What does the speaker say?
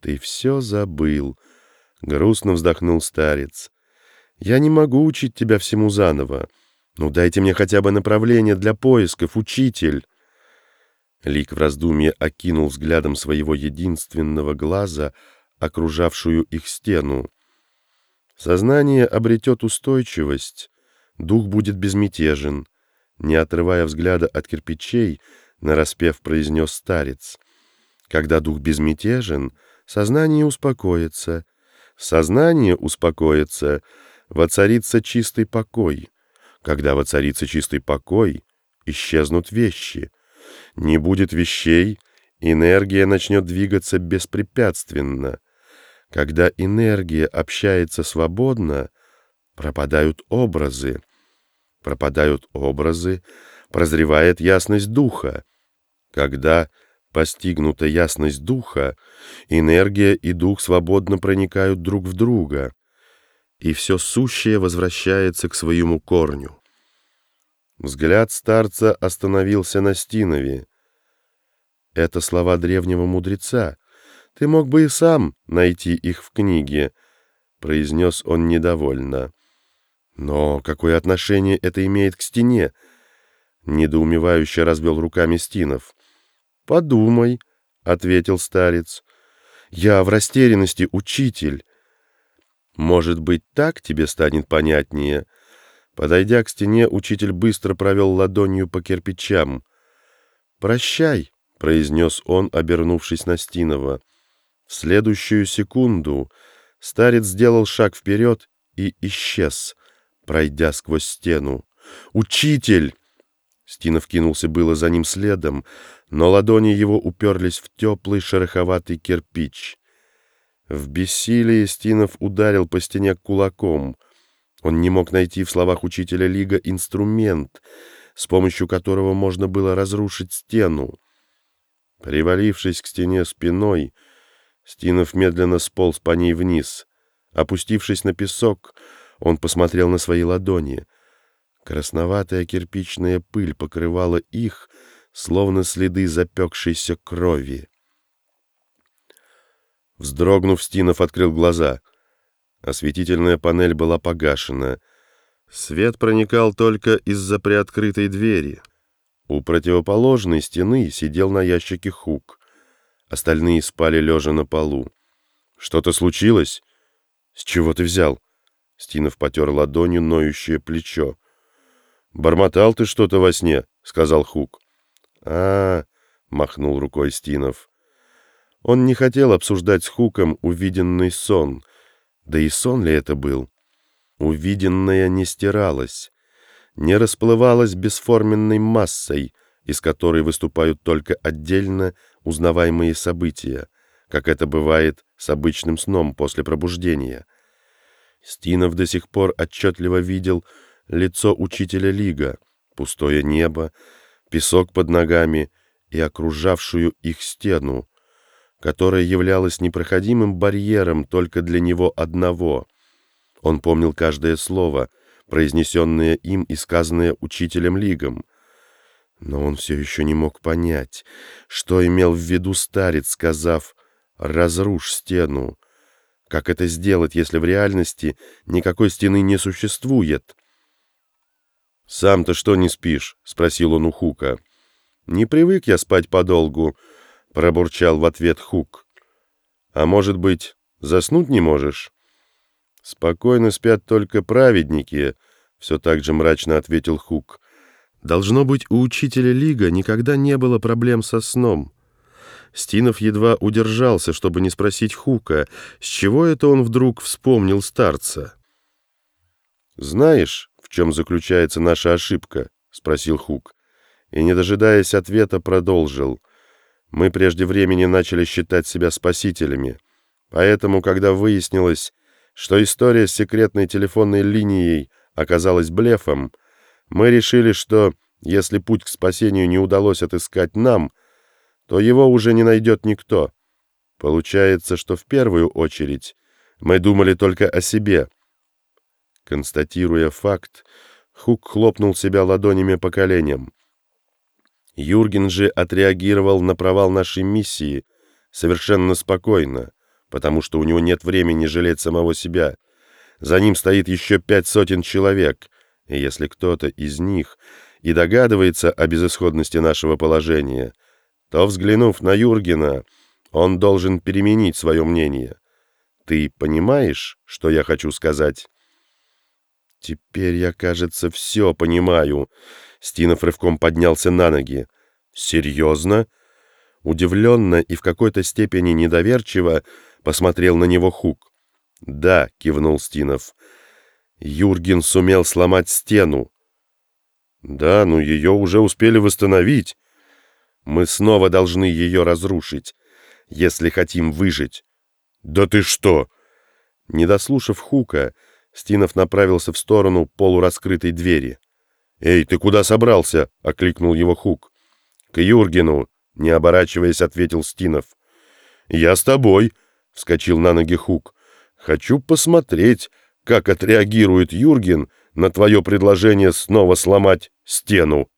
Ты все забыл, — грустно вздохнул старец. Я не могу учить тебя всему заново. Ну, дайте мне хотя бы направление для поисков, учитель. Лик в раздумье окинул взглядом своего единственного глаза, окружавшую их стену. Сознание обретет устойчивость, дух будет безмятежен. Не отрывая взгляда от кирпичей, нараспев произнес старец. Когда дух безмятежен, сознание успокоится. Сознание успокоится, воцарится чистый покой. Когда воцарится чистый покой, исчезнут вещи. Не будет вещей, энергия начнет двигаться беспрепятственно. Когда энергия общается свободно, пропадают образы. Пропадают образы, прозревает ясность духа. Когда постигнута ясность духа, энергия и дух свободно проникают друг в друга, и все сущее возвращается к своему корню. Взгляд старца остановился на Стинове. Это слова древнего мудреца. Ты мог бы и сам найти их в книге, произнес он недовольно. Но какое отношение это имеет к стене? Недоумевающе развел руками Стинов. «Подумай», — ответил старец. «Я в растерянности, учитель». «Может быть, так тебе станет понятнее?» Подойдя к стене, учитель быстро провел ладонью по кирпичам. «Прощай», — произнес он, обернувшись на Стинова. В следующую секунду старец сделал шаг вперед и исчез, пройдя сквозь стену. «Учитель!» Стинов кинулся было за ним следом, но ладони его уперлись в теплый шероховатый кирпич. В бессилии Стинов ударил по стене кулаком. Он не мог найти в словах учителя Лига инструмент, с помощью которого можно было разрушить стену. Привалившись к стене спиной, Стинов медленно сполз по ней вниз. Опустившись на песок, он посмотрел на свои ладони — Красноватая кирпичная пыль покрывала их, словно следы запекшейся крови. Вздрогнув, Стинов открыл глаза. Осветительная панель была погашена. Свет проникал только из-за приоткрытой двери. У противоположной стены сидел на ящике хук. Остальные спали лежа на полу. «Что-то случилось?» «С чего ты взял?» Стинов потер ладонью ноющее плечо. «Бормотал ты что-то во сне», — сказал Хук. а, -а, -а махнул рукой Стинов. Он не хотел обсуждать с Хуком увиденный сон. Да и сон ли это был? Увиденное не стиралось, не расплывалось бесформенной массой, из которой выступают только отдельно узнаваемые события, как это бывает с обычным сном после пробуждения. Стинов до сих пор отчетливо видел, лицо учителя Лига, пустое небо, песок под ногами и окружавшую их стену, которая являлась непроходимым барьером только для него одного. Он помнил каждое слово, произнесенное им и сказанное учителем Лигом. Но он все еще не мог понять, что имел в виду старец, сказав «разрушь стену». Как это сделать, если в реальности никакой стены не существует? «Сам-то что не спишь?» — спросил он у Хука. «Не привык я спать подолгу», — пробурчал в ответ Хук. «А может быть, заснуть не можешь?» «Спокойно спят только праведники», — все так же мрачно ответил Хук. «Должно быть, у учителя Лига никогда не было проблем со сном». Стинов едва удержался, чтобы не спросить Хука, с чего это он вдруг вспомнил старца. «Знаешь, в чем заключается наша ошибка?» — спросил Хук. И, не дожидаясь ответа, продолжил. «Мы прежде времени начали считать себя спасителями. Поэтому, когда выяснилось, что история с секретной телефонной линией оказалась блефом, мы решили, что если путь к спасению не удалось отыскать нам, то его уже не найдет никто. Получается, что в первую очередь мы думали только о себе, Констатируя факт, Хук хлопнул себя ладонями по коленям. Юрген же отреагировал на провал нашей миссии совершенно спокойно. потому что у него нет времени жалеть самого себя. За ним стоит еще пять сотен человек, и если кто-то из них и догадывается о безысходности нашего положения, то, взглянув на Юргена, он должен переменить свое мнение. Ты понимаешь, что я хочу сказать?» «Теперь я, кажется, все понимаю». Стинов рывком поднялся на ноги. «Серьезно?» Удивленно и в какой-то степени недоверчиво посмотрел на него Хук. «Да», — кивнул Стинов. «Юрген сумел сломать стену». «Да, но ее уже успели восстановить. Мы снова должны ее разрушить, если хотим выжить». «Да ты что?» Не дослушав Хука, Стинов направился в сторону полураскрытой двери. «Эй, ты куда собрался?» — окликнул его Хук. «К Юргену», — не оборачиваясь, ответил Стинов. «Я с тобой», — вскочил на ноги Хук. «Хочу посмотреть, как отреагирует Юрген на твое предложение снова сломать стену».